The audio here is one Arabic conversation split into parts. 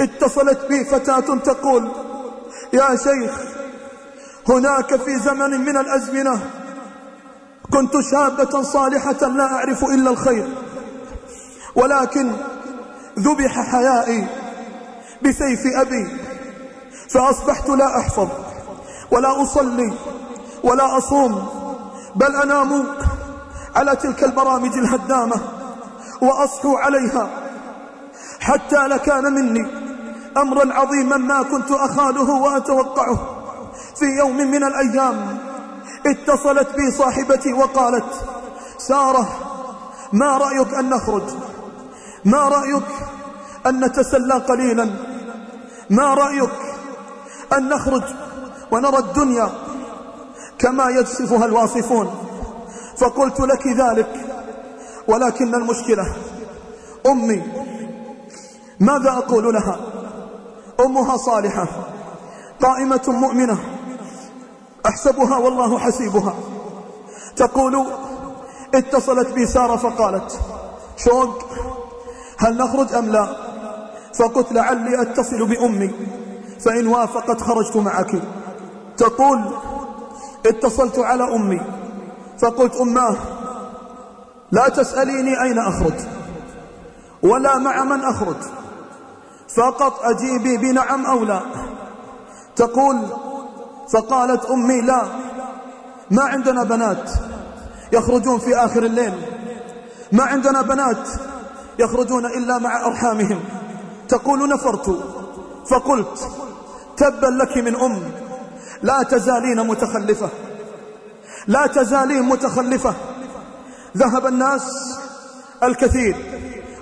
اتصلت بي فتاة تقول يا شيخ هناك في زمن من الأزمنة كنت شابة صالحة لا أعرف إلا الخير ولكن ذبح حيائي بسيف أبي فأصبحت لا أحفظ ولا أصلي ولا أصوم بل أنام على تلك البرامج الهدامة وأصحو عليها حتى لكان مني أمرا عظيما ما كنت أخاله وأتوقعه. في يوم من الأيام اتصلت بي صاحبتي وقالت سارة ما رأيك أن نخرج؟ ما رأيك أن نتسلى قليلا؟ ما رأيك أن نخرج ونرى الدنيا كما يجسفها الواصفون؟ فقلت لك ذلك ولكن المشكلة أمي ماذا أقول لها؟ أمها صالحة قائمة مؤمنة أحسبها والله حسيبها. تقول اتصلت بي سارة فقالت شوق هل نخرج أم لا؟ فقلت لعلي أتصل بأمي فإن وافقت خرجت معك. تقول اتصلت على أمي فقلت أماه لا تسأليني أين أخرج ولا مع من أخرج. فقط أجيبي بنعم أو لا؟ تقول فقالت أمي لا ما عندنا بنات يخرجون في آخر الليل. ما عندنا بنات يخرجون إلا مع أرحامهم. تقول نفرت. فقلت تبا لك من أم. لا تزالين متخلفة. لا تزالين متخلفة. ذهب الناس الكثير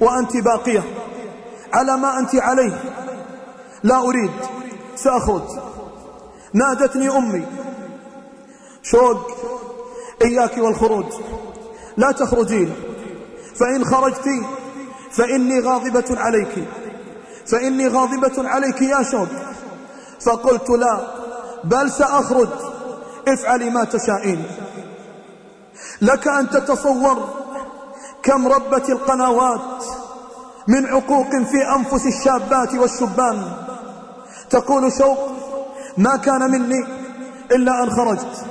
وأنت باقية. على ما أنت عليه. لا أريد سأخرج نادتني أمي. شوق إياك والخروج. لا تخرجين فإن خرجت فإني غاضبة عليك. فإني غاضبة عليك يا شوق. فقلت لا بل سأخرج. افعلي ما تشائين. لك أن تتصور كم ربت القنوات من عقوق في أنفس الشابات والشبان. تقول شوق ما كان مني إلا أن خرجت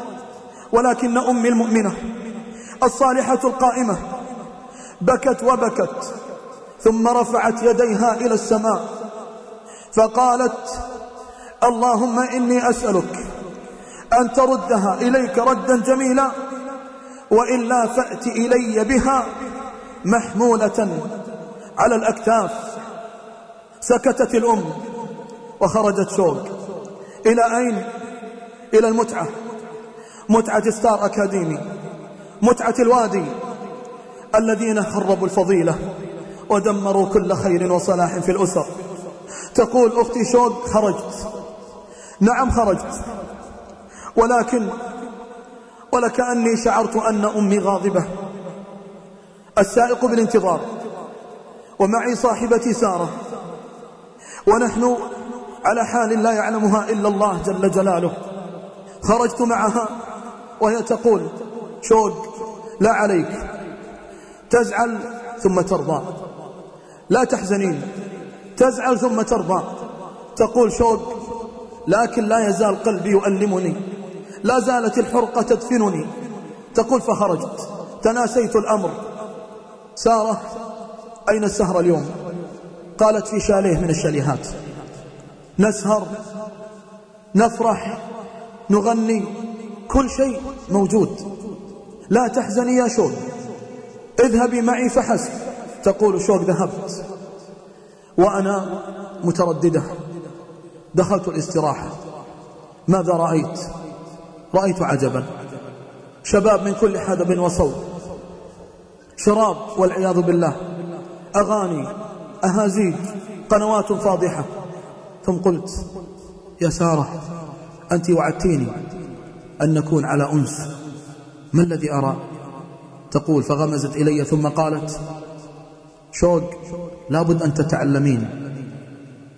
ولكن أمي المؤمنة الصالحة القائمة بكت وبكت ثم رفعت يديها إلى السماء فقالت اللهم إني أسألك أن تردها إليك ردا جميلا وإلا فأت إلي بها محمولة. على الأكتاف. سكتت الأم وخرجت شوق. إلى أين؟ إلى المتعة. متعة ستار أكاديمي. متعة الوادي. الذين خربوا الفضيلة ودمروا كل خير وصلاح في الأسر. تقول أختي شوق خرجت. نعم خرجت. ولكن ولكأني شعرت أن أمي غاضبة. السائق بالانتظار. ومعي صاحبتي سارة. ونحن على حال لا يعلمها إلا الله جل جلاله. خرجت معها وهي تقول شوق لا عليك. تزعل ثم ترضى. لا تحزنين تزعل ثم ترضى. تقول شوق لكن لا يزال قلبي يؤلمني. لا زالت الحرقة تدفنني. تقول فخرجت. تناسيت الأمر. سارة أين السهر اليوم؟ قالت في شاليه من الشاليهات. نسهر نفرح نغني كل شيء موجود. لا تحزني يا شوق اذهبي معي فحسب تقول شوق ذهبت. وأنا مترددة دخلت الاستراحة. ماذا رأيت؟ رأيت عجبا. شباب من كل حدب وصوب. شراب والعياذ بالله. أغاني أهازيج قنوات فاضحة. ثم قلت يا سارة أنت وعدتيني أن نكون على أنس. ما الذي أرى؟ تقول فغمزت إلي ثم قالت شوق لابد أن تتعلمين.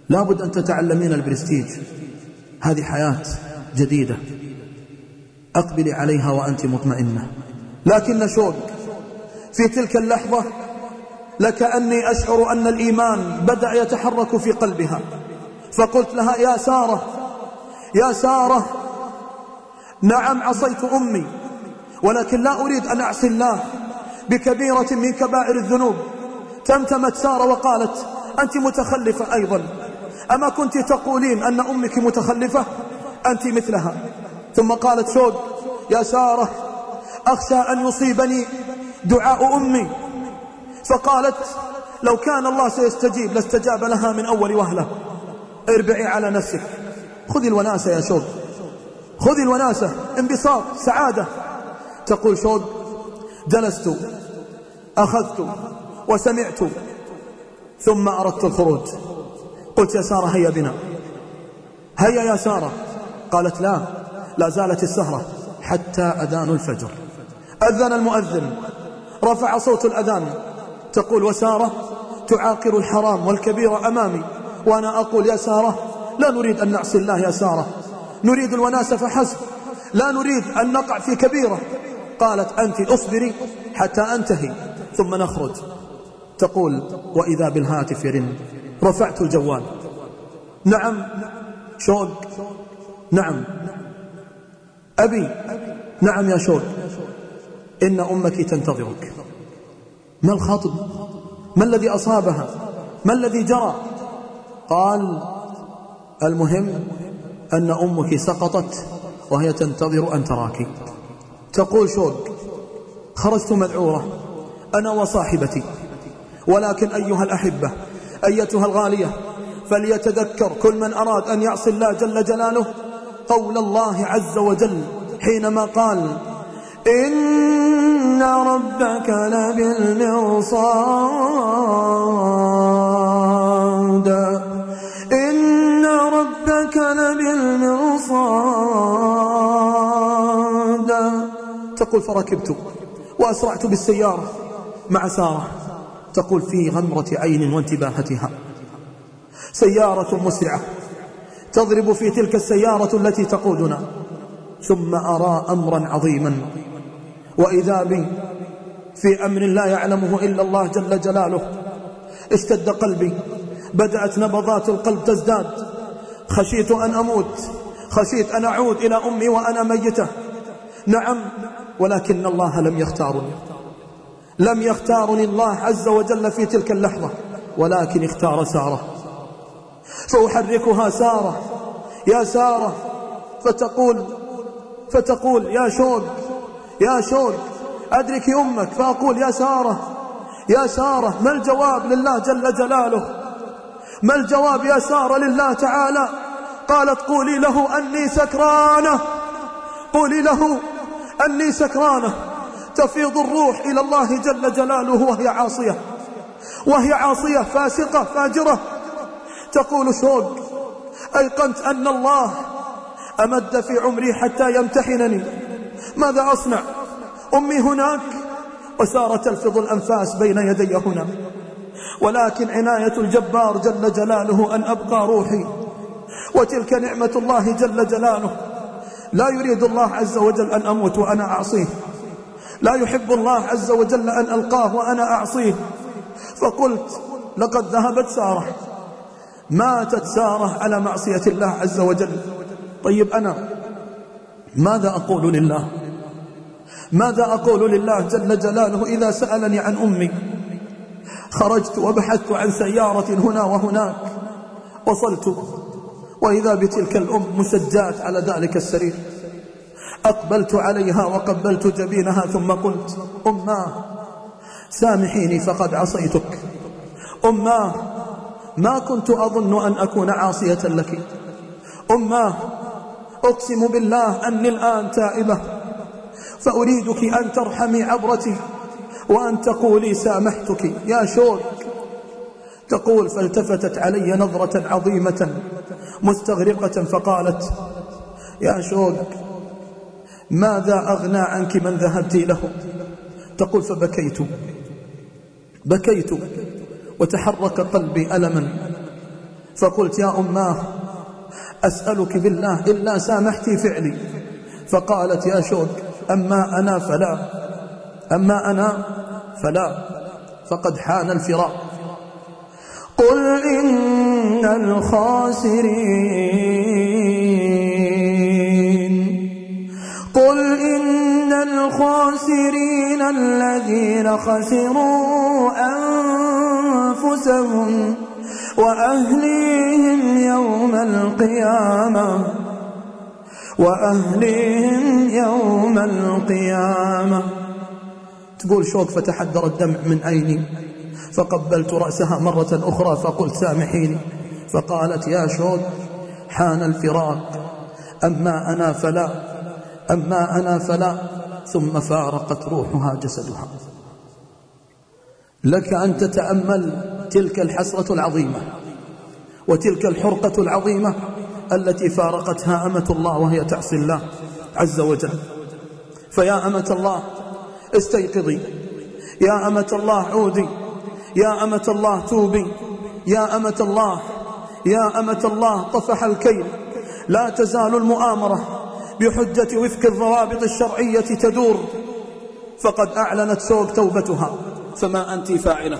لابد أن تتعلمين البرستيج. هذه حياة جديدة. أقبلي عليها وأنت مطمئنة. لكن شوق في تلك اللحظة لكأني أشعر أن الإيمان بدأ يتحرك في قلبها. فقلت لها يا سارة يا سارة نعم عصيت أمي ولكن لا أريد أن أعصي الله بكبيرة من كبائر الذنوب. تمتمت سارة وقالت أنت متخلفة أيضا. أما كنت تقولين أن أمك متخلفة؟ أنت مثلها. ثم قالت شوق يا سارة أخشى أن يصيبني دعاء أمي. فقالت لو كان الله سيستجيب لاستجاب لها من أول وهلة. اربعي على نفسك. خذي الوناسة يا شوق خذي الوناسة انبساط سعادة. تقول شوق جلست أخذت وسمعت ثم أردت الخروج. قلت يا سارة هيا بنا. هيا يا سارة. قالت لا لا زالت السهرة حتى أذان الفجر. أذن المؤذن رفع صوت الأذان. تقول وسارة تعاقر الحرام والكبير أمامي وأنا أقول يا سارة لا نريد أن نعصي الله يا سارة. نريد الوناسة فحسب لا نريد أن نقع في كبيرة. قالت أنت أصبري حتى أنتهي ثم نخرج. تقول وإذا بالهاتف يرن رفعت الجوال. نعم. شوق. نعم. أبي. نعم يا شوق. إن أمك تنتظرك. ما الخطب؟ ما الذي أصابها؟ ما الذي جرى؟ قال المهم أن أمك سقطت وهي تنتظر أن تراك. تقول شوق خرجت مذعورة أنا وصاحبتي. ولكن أيها الأحبة أيتها الغالية فليتذكر كل من أراد أن يعصي الله جل جلاله قول الله عز وجل حينما قال إن ربك لبالمرصاد إن ربك لبالمرصاد تقول فركبت وأسرعت بالسيارة مع سارة. تقول في غمرة عين وانتباهتها. سيارة مسرعة تضرب في تلك السيارة التي تقودنا. ثم أرى أمرا عظيما. وإذا بي في أمر لا يعلمه إلا الله جل جلاله اشتد قلبي بدأت نبضات القلب تزداد خشيت أن أموت خشيت أن أعود إلى أمي وأنا ميتة. نعم ولكن الله لم يختارني. لم يختارني الله عز وجل في تلك اللحظة ولكن اختار سارة. فأحركها سارة. يا سارة فتقول فتقول يا شوق يا شوق أدرك أمك فأقول يا سارة يا سارة ما الجواب لله جل جلاله؟ ما الجواب يا سارة لله تعالى؟ قالت قولي له أني سكرانة. قولي له أني سكرانة. تفيض الروح إلى الله جل جلاله وهي عاصية. وهي عاصية فاسقة فاجرة. تقول شوق أيقنت أن الله أمد في عمري حتى يمتحنني. ماذا أصنع؟ أمي هناك. وسار تلفظ الأنفاس بين يدي هنا. ولكن عناية الجبار جل جلاله أن أبقى روحي. وتلك نعمة الله جل جلاله. لا يريد الله عز وجل أن أموت وأنا أعصيه. لا يحب الله عز وجل أن ألقاه وأنا أعصيه. فقلت لقد ذهبت سارة. ماتت سارة على معصية الله عز وجل. طيب أنا ماذا أقول لله؟ ماذا أقول لله جل جلاله إذا سألني عن أمي؟ خرجت وبحثت عن سيارة هنا وهناك. وصلت وإذا بتلك الأم مسجات على ذلك السرير. أقبلت عليها وقبلت جبينها ثم قلت أماه سامحيني فقد عصيتك. أماه ما كنت أظن أن أكون عاصية لك. أماه أقسم بالله أني الآن تائبة. فأريدك أن ترحمي عبرتي وأن تقولي سامحتك. يا شوق. تقول فالتفتت علي نظرة عظيمة مستغرقة فقالت يا شوق ماذا أغنى عنك من ذهبت له؟ تقول فبكيت. بكيت. وتحرك قلبي ألما. فقلت يا أماه أسألك بالله إلا سامحتي فعلي. فقالت يا شوق أما أنا فلا. أما أنا فلا. فقد حان الفراق. قل إن الخاسرين. قل إن الخاسرين الذين خسروا أنفسهم وأهليهم يوم القيامة وأهليهم يوم القيامة. تقول شوق فتحدر الدمع من عيني فقبلت رأسها مرة أخرى فقلت سامحيني فقالت يا شوق حان الفراق أما أنا فلا أما أنا فلا. ثم فارقت روحها جسدها. لك أن تتأمل تلك الحسرة العظيمة وتلك الحرقة العظيمة. التي فارقتها أمة الله وهي تعصي الله عز وجل. فيا أمة الله استيقظي. يا أمة الله عودي. يا أمة الله توبي. يا أمة الله يا أمة الله طفح الكيل. لا تزال المؤامرة بحجة وفق الضوابط الشرعية تدور. فقد أعلنت سوق توبتها. فما أنت فاعلة.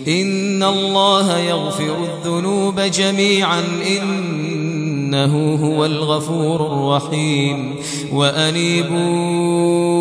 إن الله يغفر الذنوب جميعا إنه هو الغفور الرحيم.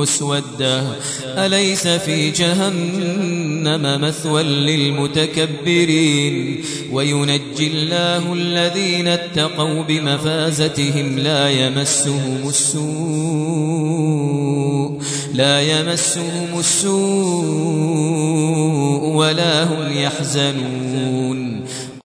مسودة. أليس في جهنم مثوى للمتكبرين؟ وينجي الله الذين اتقوا بمفازتهم لا يمسهم السوء لا يمسهم السوء ولا هم يحزنون.